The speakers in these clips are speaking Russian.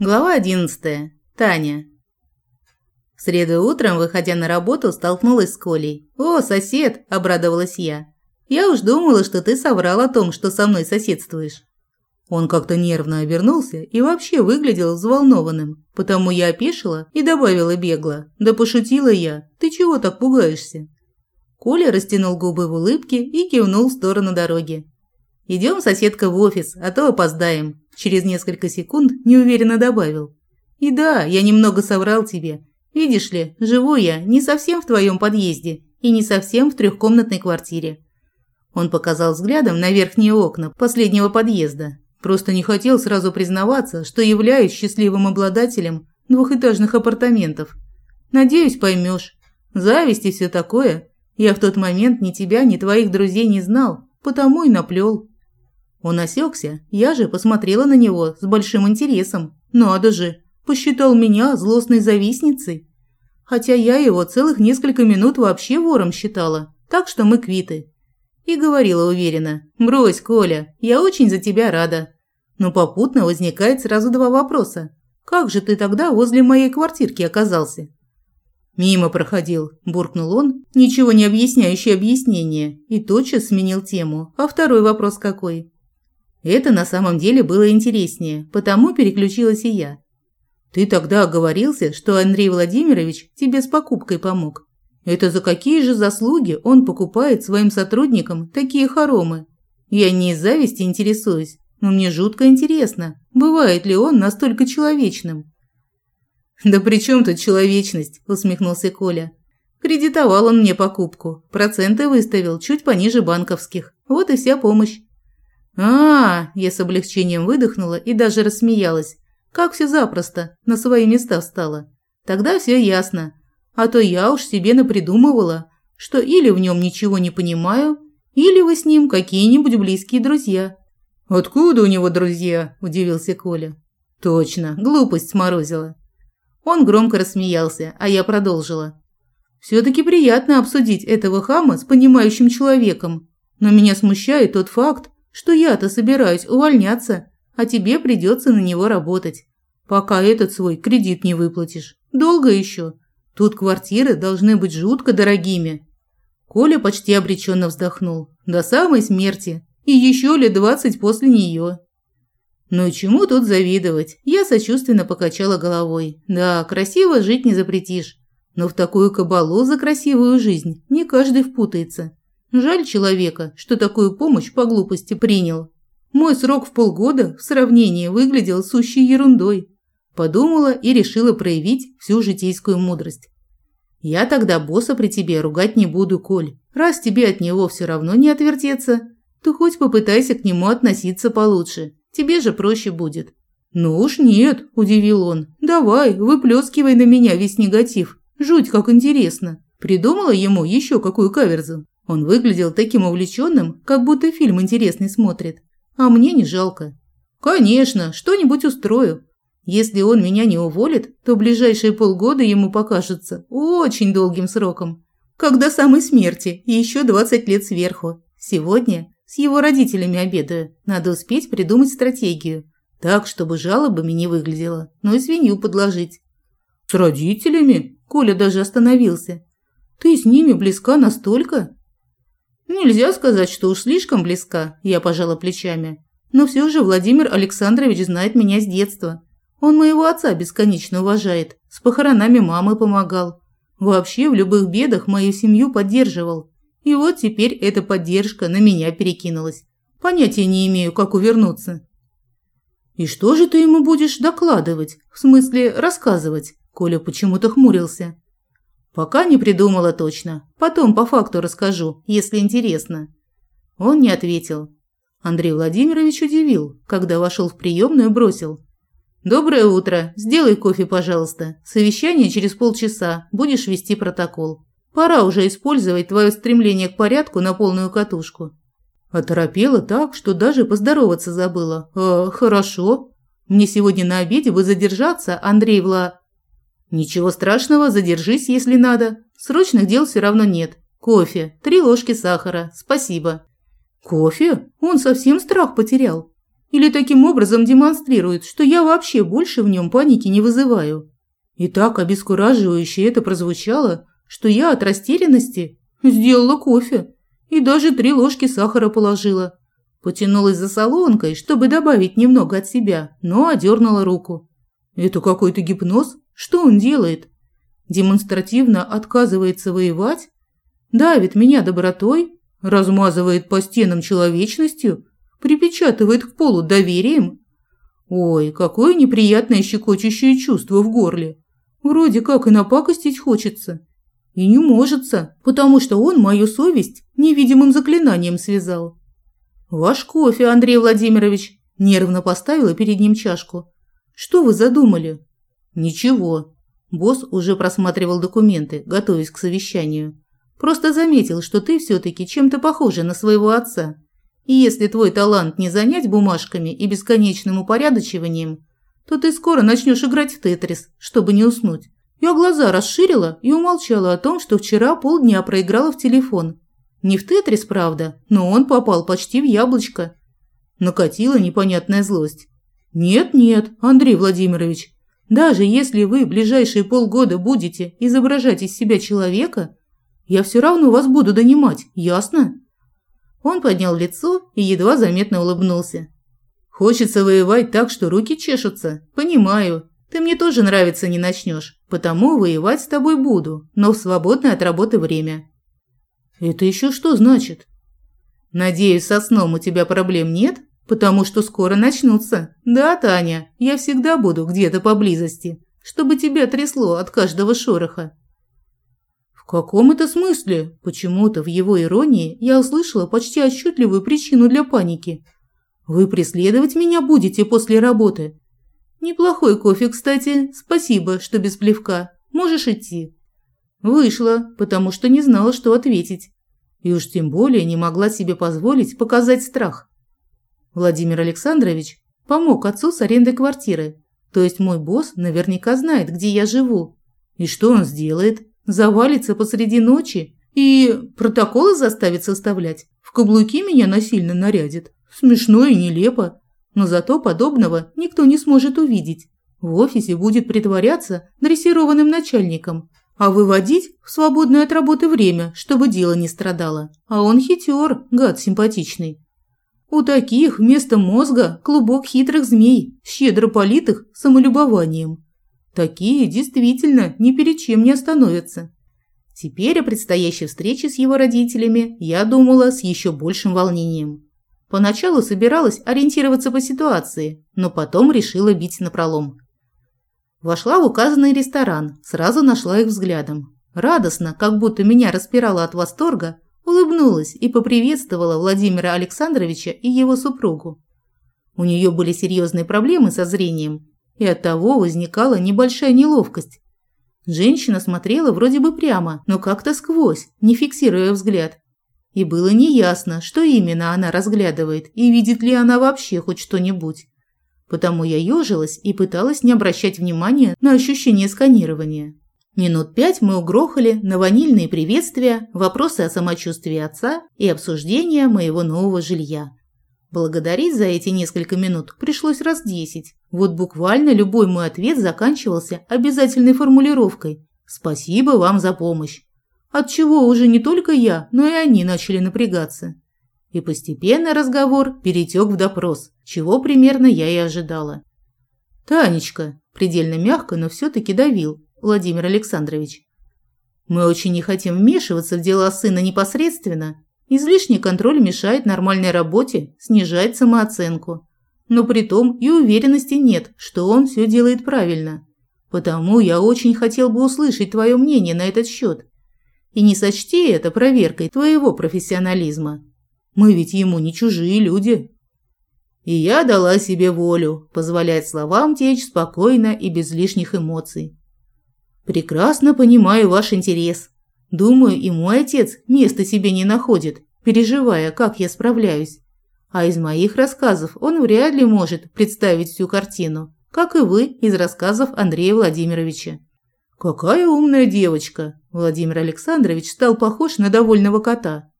Глава 11. Таня. В среду утром, выходя на работу, столкнулась с Колей. «О, сосед!» – обрадовалась я. «Я уж думала, что ты соврал о том, что со мной соседствуешь». Он как-то нервно обернулся и вообще выглядел взволнованным, потому я опешила и добавила бегло. «Да пошутила я. Ты чего так пугаешься?» Коля растянул губы в улыбке и кивнул в сторону дороги. «Идем, соседка, в офис, а то опоздаем», – через несколько секунд неуверенно добавил. «И да, я немного соврал тебе. Видишь ли, живу я не совсем в твоем подъезде и не совсем в трехкомнатной квартире». Он показал взглядом на верхние окна последнего подъезда. Просто не хотел сразу признаваться, что являюсь счастливым обладателем двухэтажных апартаментов. Надеюсь, поймешь. Зависть и все такое. Я в тот момент ни тебя, ни твоих друзей не знал, потому и наплел. Он осекся, я же посмотрела на него с большим интересом. Надо же, посчитал меня злостной завистницей. Хотя я его целых несколько минут вообще вором считала, так что мы квиты. И говорила уверенно, «Брось, Коля, я очень за тебя рада». Но попутно возникает сразу два вопроса. «Как же ты тогда возле моей квартирки оказался?» «Мимо проходил», – буркнул он, ничего не объясняющее объяснение, и тотчас сменил тему. «А второй вопрос какой?» Это на самом деле было интереснее, потому переключилась и я. Ты тогда оговорился, что Андрей Владимирович тебе с покупкой помог. Это за какие же заслуги он покупает своим сотрудникам такие хоромы? Я не из зависти интересуюсь, но мне жутко интересно, бывает ли он настолько человечным. Да при чем тут человечность, усмехнулся Коля. Кредитовал он мне покупку, проценты выставил чуть пониже банковских. Вот и вся помощь. А, я с облегчением выдохнула и даже рассмеялась. Как все запросто, на свои места встала. Тогда все ясно. А то я уж себе напридумывала, что или в нем ничего не понимаю, или вы с ним какие-нибудь близкие друзья. Откуда у него друзья? удивился Коля. Точно, глупость сморозила. Он громко рассмеялся, а я продолжила. Все-таки приятно обсудить этого хама с понимающим человеком, но меня смущает тот факт, что я-то собираюсь увольняться, а тебе придется на него работать, пока этот свой кредит не выплатишь. Долго еще. Тут квартиры должны быть жутко дорогими. Коля почти обреченно вздохнул. До самой смерти. И еще лет двадцать после нее. Ну и чему тут завидовать? Я сочувственно покачала головой. Да, красиво жить не запретишь. Но в такую кабалу за красивую жизнь не каждый впутается. Жаль человека, что такую помощь по глупости принял. Мой срок в полгода в сравнении выглядел сущей ерундой. Подумала и решила проявить всю житейскую мудрость. Я тогда босса при тебе ругать не буду, Коль. Раз тебе от него все равно не отвертеться, то хоть попытайся к нему относиться получше. Тебе же проще будет. Ну уж нет, удивил он. Давай, выплескивай на меня весь негатив. Жуть, как интересно. Придумала ему еще какую каверзу. Он выглядел таким увлеченным, как будто фильм интересный смотрит. А мне не жалко. Конечно, что-нибудь устрою. Если он меня не уволит, то ближайшие полгода ему покажется очень долгим сроком. Как до самой смерти и еще 20 лет сверху. Сегодня с его родителями обедаю. Надо успеть придумать стратегию. Так, чтобы жалобами не выглядело, но и свинью подложить. С родителями? Коля даже остановился. Ты с ними близка настолько? Нельзя сказать, что уж слишком близка, я пожала плечами. Но все же Владимир Александрович знает меня с детства. Он моего отца бесконечно уважает, с похоронами мамы помогал. Вообще в любых бедах мою семью поддерживал. И вот теперь эта поддержка на меня перекинулась. Понятия не имею, как увернуться. И что же ты ему будешь докладывать? В смысле, рассказывать? Коля почему-то хмурился. Пока не придумала точно. Потом по факту расскажу, если интересно. Он не ответил. Андрей Владимирович удивил, когда вошел в приемную и бросил: Доброе утро. Сделай кофе, пожалуйста. Совещание через полчаса. Будешь вести протокол. Пора уже использовать твое стремление к порядку на полную катушку. Оторопела так, что даже поздороваться забыла. Э, хорошо. Мне сегодня на обеде бы задержаться, Андрей Вла Ничего страшного, задержись, если надо. Срочных дел все равно нет. Кофе, три ложки сахара. Спасибо. Кофе? Он совсем страх потерял. Или таким образом демонстрирует, что я вообще больше в нем паники не вызываю. И так обескураживающе это прозвучало, что я от растерянности сделала кофе и даже три ложки сахара положила. Потянулась за солонкой, чтобы добавить немного от себя, но одернула руку. Это какой-то гипноз? Что он делает? Демонстративно отказывается воевать? Давит меня добротой? Размазывает по стенам человечностью? Припечатывает к полу доверием? Ой, какое неприятное щекочущее чувство в горле. Вроде как и напакостить хочется. И не можется, потому что он мою совесть невидимым заклинанием связал. «Ваш кофе, Андрей Владимирович!» – нервно поставила перед ним чашку. «Что вы задумали?» «Ничего». Босс уже просматривал документы, готовясь к совещанию. «Просто заметил, что ты все-таки чем-то похожа на своего отца. И если твой талант не занять бумажками и бесконечным упорядочиванием, то ты скоро начнешь играть в тетрис, чтобы не уснуть. Я глаза расширила и умолчала о том, что вчера полдня проиграла в телефон. Не в тетрис, правда, но он попал почти в яблочко. Накатила непонятная злость. Нет-нет, Андрей Владимирович, даже если вы ближайшие полгода будете изображать из себя человека, я все равно вас буду донимать, ясно? Он поднял лицо и едва заметно улыбнулся. Хочется воевать так, что руки чешутся. Понимаю. Ты мне тоже нравиться не начнешь. Потому воевать с тобой буду, но в свободное от работы время. Это еще что значит? Надеюсь, со сном у тебя проблем нет, потому что скоро начнутся. Да, Таня, я всегда буду где-то поблизости, чтобы тебя трясло от каждого шороха. В каком это смысле? Почему-то в его иронии я услышала почти отчетливую причину для паники. Вы преследовать меня будете после работы? Неплохой кофе, кстати. Спасибо, что без плевка. Можешь идти. Вышла, потому что не знала, что ответить. И уж тем более не могла себе позволить показать страх. Владимир Александрович помог отцу с арендой квартиры. То есть мой босс наверняка знает, где я живу. И что он сделает? Завалится посреди ночи и протоколы заставит составлять. В каблуки меня насильно нарядит. Смешно и нелепо. Но зато подобного никто не сможет увидеть. В офисе будет притворяться дрессированным начальником, а выводить в свободное от работы время, чтобы дело не страдало. А он хитер, гад симпатичный. У таких вместо мозга клубок хитрых змей, щедро политых самолюбованием. Такие действительно ни перед чем не остановятся. Теперь о предстоящей встрече с его родителями я думала с еще большим волнением. Поначалу собиралась ориентироваться по ситуации, но потом решила бить напролом. Вошла в указанный ресторан, сразу нашла их взглядом. Радостно, как будто меня распирала от восторга, улыбнулась и поприветствовала Владимира Александровича и его супругу. У нее были серьезные проблемы со зрением, и оттого возникала небольшая неловкость. Женщина смотрела вроде бы прямо, но как-то сквозь, не фиксируя взгляд. И было неясно, что именно она разглядывает и видит ли она вообще хоть что-нибудь. Потому я ежилась и пыталась не обращать внимания на ощущение сканирования. Минут пять мы угрохали на ванильные приветствия, вопросы о самочувствии отца и обсуждение моего нового жилья. Благодарить за эти несколько минут пришлось раз десять. Вот буквально любой мой ответ заканчивался обязательной формулировкой «Спасибо вам за помощь». Отчего уже не только я, но и они начали напрягаться. И постепенно разговор перетек в допрос, чего примерно я и ожидала. «Танечка», – предельно мягко, но все-таки давил Владимир Александрович. «Мы очень не хотим вмешиваться в дела сына непосредственно. Излишний контроль мешает нормальной работе, снижает самооценку. Но при том и уверенности нет, что он все делает правильно. Потому я очень хотел бы услышать твое мнение на этот счет. И не сочти это проверкой твоего профессионализма. Мы ведь ему не чужие люди. И я дала себе волю, позволять словам течь спокойно и без лишних эмоций. Прекрасно понимаю ваш интерес. Думаю, и мой отец места себе не находит, переживая, как я справляюсь. А из моих рассказов он вряд ли может представить всю картину, как и вы из рассказов Андрея Владимировича. Какая умная девочка, Владимир Александрович стал похож на довольного кота.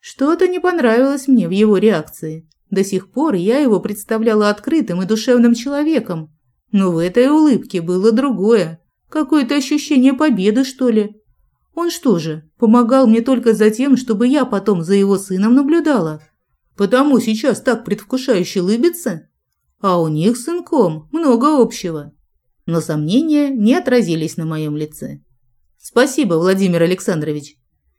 Что-то не понравилось мне в его реакции. До сих пор я его представляла открытым и душевным человеком. Но в этой улыбке было другое. Какое-то ощущение победы, что ли. Он что же, помогал мне только за тем, чтобы я потом за его сыном наблюдала? Потому сейчас так предвкушающе улыбится? А у них с сынком много общего. Но сомнения не отразились на моем лице. Спасибо, Владимир Александрович.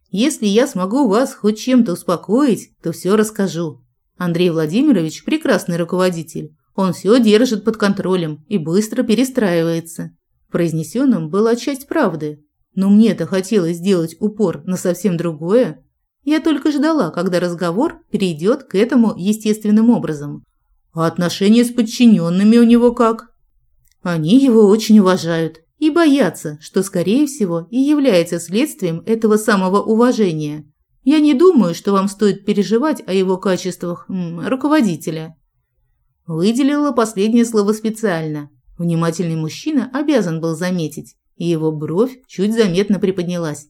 Если я смогу вас хоть чем-то успокоить, то все расскажу. Андрей Владимирович – прекрасный руководитель. Он все держит под контролем и быстро перестраивается. Произнесенным была часть правды, но мне-то хотелось сделать упор на совсем другое. Я только ждала, когда разговор перейдет к этому естественным образом. А отношения с подчиненными у него как? Они его очень уважают и боятся, что, скорее всего, и является следствием этого самого уважения. Я не думаю, что вам стоит переживать о его качествах м, руководителя. Выделила последнее слово специально. Внимательный мужчина обязан был заметить, и его бровь чуть заметно приподнялась.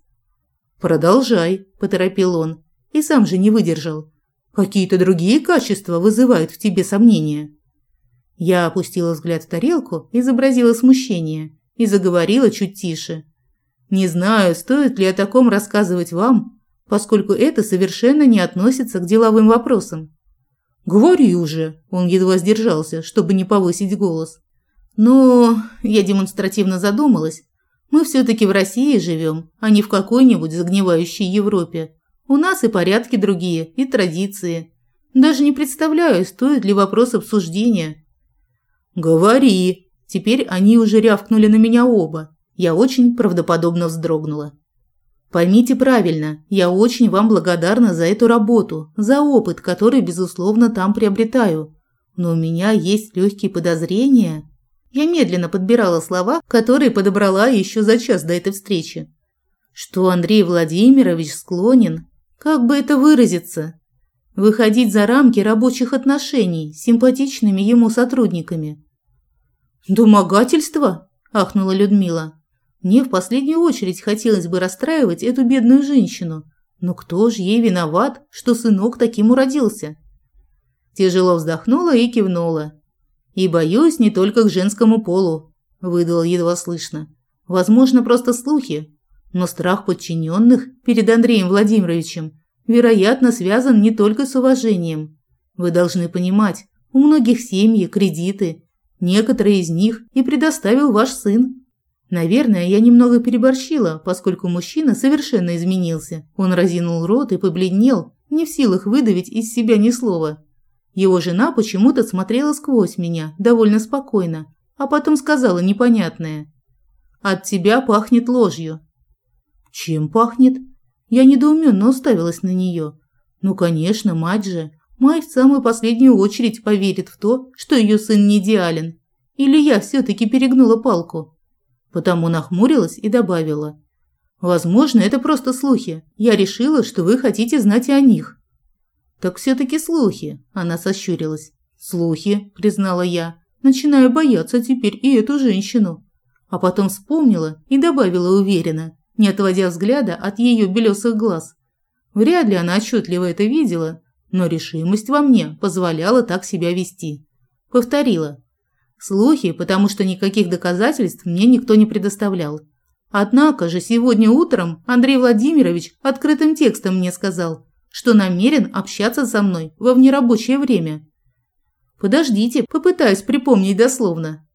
«Продолжай», – поторопил он, и сам же не выдержал. «Какие-то другие качества вызывают в тебе сомнения». Я опустила взгляд в тарелку, изобразила смущение и заговорила чуть тише. «Не знаю, стоит ли о таком рассказывать вам, поскольку это совершенно не относится к деловым вопросам. «Говори уже!» – он едва сдержался, чтобы не повысить голос. «Но...» – я демонстративно задумалась. «Мы все-таки в России живем, а не в какой-нибудь загнивающей Европе. У нас и порядки другие, и традиции. Даже не представляю, стоит ли вопрос обсуждения». «Говори!» Теперь они уже рявкнули на меня оба. Я очень правдоподобно вздрогнула. Поймите правильно, я очень вам благодарна за эту работу, за опыт, который, безусловно, там приобретаю. Но у меня есть легкие подозрения. Я медленно подбирала слова, которые подобрала еще за час до этой встречи. Что Андрей Владимирович склонен, как бы это выразиться, выходить за рамки рабочих отношений с симпатичными ему сотрудниками. «Домогательство?» – ахнула Людмила. Мне в последнюю очередь хотелось бы расстраивать эту бедную женщину. Но кто же ей виноват, что сынок таким уродился? Тяжело вздохнула и кивнула. И боюсь не только к женскому полу, выдала едва слышно. Возможно, просто слухи, но страх подчиненных перед Андреем Владимировичем, вероятно, связан не только с уважением. Вы должны понимать, у многих семьи кредиты, некоторые из них и предоставил ваш сын. Наверное, я немного переборщила, поскольку мужчина совершенно изменился. Он разинул рот и побледнел, не в силах выдавить из себя ни слова. Его жена почему-то смотрела сквозь меня, довольно спокойно, а потом сказала непонятное. «От тебя пахнет ложью». «Чем пахнет?» Я недоуменно уставилась на нее. «Ну, конечно, мать же. Мать в самую последнюю очередь поверит в то, что ее сын не идеален. Или я все-таки перегнула палку?» Потому нахмурилась и добавила. «Возможно, это просто слухи. Я решила, что вы хотите знать о них». «Так все-таки слухи», – она сощурилась. «Слухи», – признала я, начиная бояться теперь и эту женщину. А потом вспомнила и добавила уверенно, не отводя взгляда от ее белесых глаз. Вряд ли она отчетливо это видела, но решимость во мне позволяла так себя вести. Повторила. Слухи, потому что никаких доказательств мне никто не предоставлял. Однако же сегодня утром Андрей Владимирович открытым текстом мне сказал, что намерен общаться со мной во внерабочее время. Подождите, попытаюсь припомнить дословно.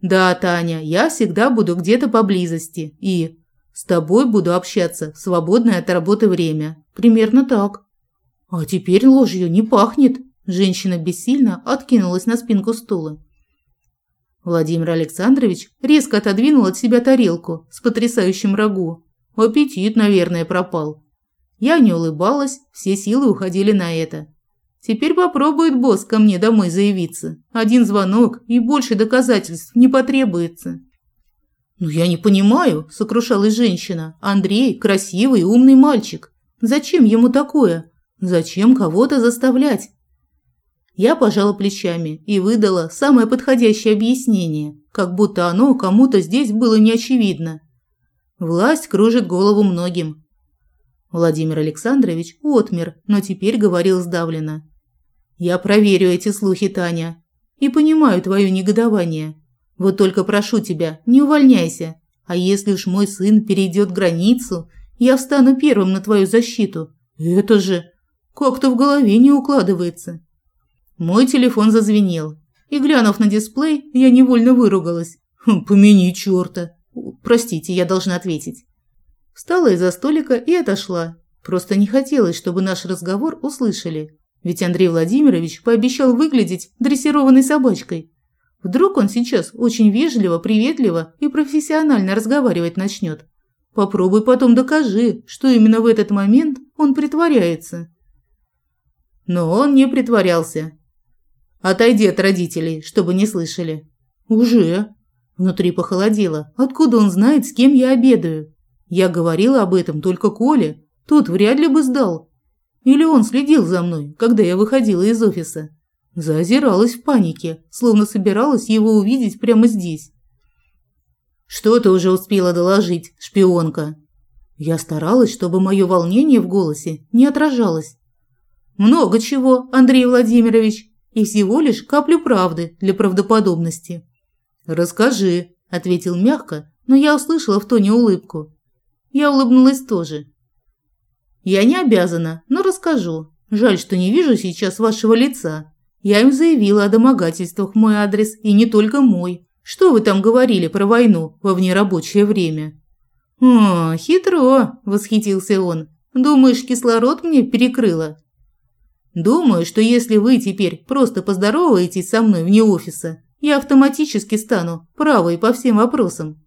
Да, Таня, я всегда буду где-то поблизости и с тобой буду общаться в свободное от работы время. Примерно так. А теперь ложью не пахнет. Женщина бессильно откинулась на спинку стула. Владимир Александрович резко отодвинул от себя тарелку с потрясающим рагу. Аппетит, наверное, пропал. Я не улыбалась, все силы уходили на это. Теперь попробует босс ко мне домой заявиться. Один звонок и больше доказательств не потребуется. «Ну я не понимаю», – сокрушалась женщина. «Андрей – красивый, умный мальчик. Зачем ему такое? Зачем кого-то заставлять? Я пожала плечами и выдала самое подходящее объяснение, как будто оно кому-то здесь было неочевидно. Власть кружит голову многим. Владимир Александрович отмер, но теперь говорил сдавленно. Я проверю эти слухи, Таня, и понимаю твое негодование. Вот только прошу тебя, не увольняйся. А если уж мой сын перейдет границу, я встану первым на твою защиту. Это же как-то в голове не укладывается. Мой телефон зазвенел, и глянув на дисплей, я невольно выругалась. Хм, помяни чёрта. Простите, я должна ответить. Встала из-за столика и отошла. Просто не хотелось, чтобы наш разговор услышали. Ведь Андрей Владимирович пообещал выглядеть дрессированной собачкой. Вдруг он сейчас очень вежливо, приветливо и профессионально разговаривать начнет. Попробуй потом докажи, что именно в этот момент он притворяется. Но он не притворялся. Отойди от родителей, чтобы не слышали. Уже. Внутри похолодело. Откуда он знает, с кем я обедаю? Я говорила об этом только Коле. Тот вряд ли бы сдал. Или он следил за мной, когда я выходила из офиса. Заозиралась в панике, словно собиралась его увидеть прямо здесь. «Что ты уже успела доложить, шпионка?» Я старалась, чтобы мое волнение в голосе не отражалось. «Много чего, Андрей Владимирович, и всего лишь каплю правды для правдоподобности». «Расскажи», – ответил мягко, но я услышала в тоне улыбку. Я улыбнулась тоже. «Я не обязана, но расскажу. Жаль, что не вижу сейчас вашего лица. Я им заявила о домогательствах мой адрес, и не только мой. Что вы там говорили про войну во внерабочее время?» «О, хитро!» – восхитился он. «Думаешь, кислород мне перекрыло?» «Думаю, что если вы теперь просто поздороваетесь со мной вне офиса, я автоматически стану правой по всем вопросам».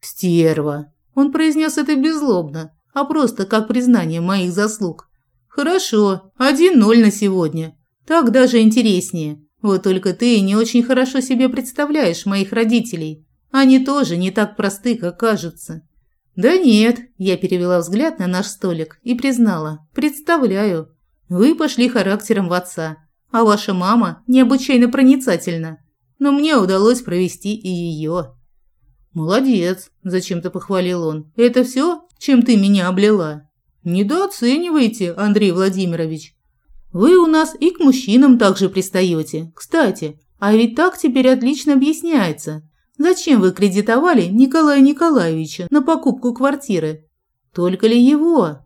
«Стерва!» – он произнес это беззлобно, а просто как признание моих заслуг. «Хорошо, один ноль на сегодня. Так даже интереснее. Вот только ты не очень хорошо себе представляешь моих родителей. Они тоже не так просты, как кажутся. Да нет, я перевела взгляд на наш столик и признала. Представляю. Вы пошли характером в отца, а ваша мама необычайно проницательна. Но мне удалось провести и ее. Молодец, зачем-то похвалил он. Это все, чем ты меня облила? Недооценивайте, Андрей Владимирович. Вы у нас и к мужчинам также пристаете. Кстати, а ведь так теперь отлично объясняется. Зачем вы кредитовали Николая Николаевича на покупку квартиры? Только ли его?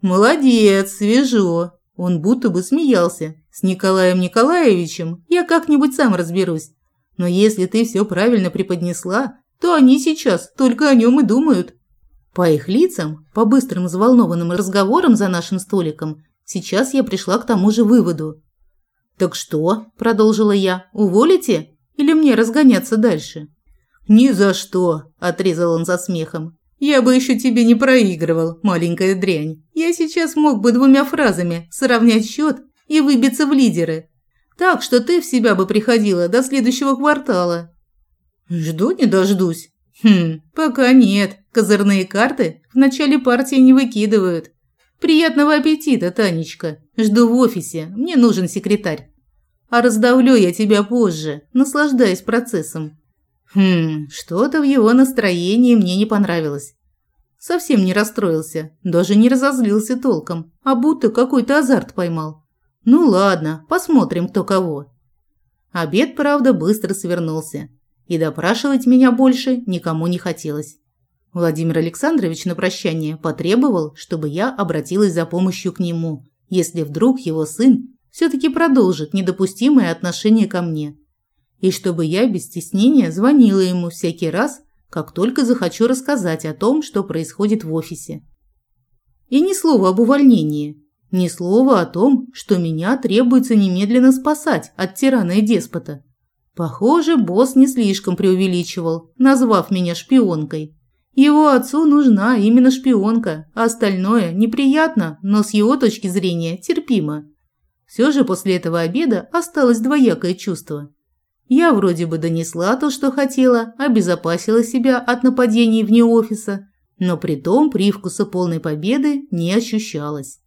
Молодец, свежо. Он будто бы смеялся. С Николаем Николаевичем я как-нибудь сам разберусь. Но если ты все правильно преподнесла, то они сейчас только о нем и думают. По их лицам, по быстрым взволнованным разговорам за нашим столиком, Сейчас я пришла к тому же выводу. «Так что?» – продолжила я. «Уволите? Или мне разгоняться дальше?» «Ни за что!» – отрезал он за смехом. «Я бы еще тебе не проигрывал, маленькая дрянь. Я сейчас мог бы двумя фразами сравнять счет и выбиться в лидеры. Так что ты в себя бы приходила до следующего квартала». «Жду не дождусь». «Хм, пока нет. Козырные карты в начале партии не выкидывают. Приятного аппетита, Танечка. Жду в офисе. Мне нужен секретарь. А раздавлю я тебя позже, наслаждаясь процессом. Хм, что-то в его настроении мне не понравилось. Совсем не расстроился, даже не разозлился толком, а будто какой-то азарт поймал. Ну ладно, посмотрим, кто кого. Обед, правда, быстро свернулся, и допрашивать меня больше никому не хотелось. Владимир Александрович на прощание потребовал, чтобы я обратилась за помощью к нему, если вдруг его сын все-таки продолжит недопустимое отношение ко мне. И чтобы я без стеснения звонила ему всякий раз, как только захочу рассказать о том, что происходит в офисе. И ни слова об увольнении, ни слова о том, что меня требуется немедленно спасать от тирана и деспота. Похоже, босс не слишком преувеличивал, назвав меня шпионкой. Его отцу нужна именно шпионка, а остальное неприятно, но с его точки зрения терпимо. Все же после этого обеда осталось двоякое чувство. Я вроде бы донесла то, что хотела, обезопасила себя от нападений вне офиса, но при том привкуса полной победы не ощущалось.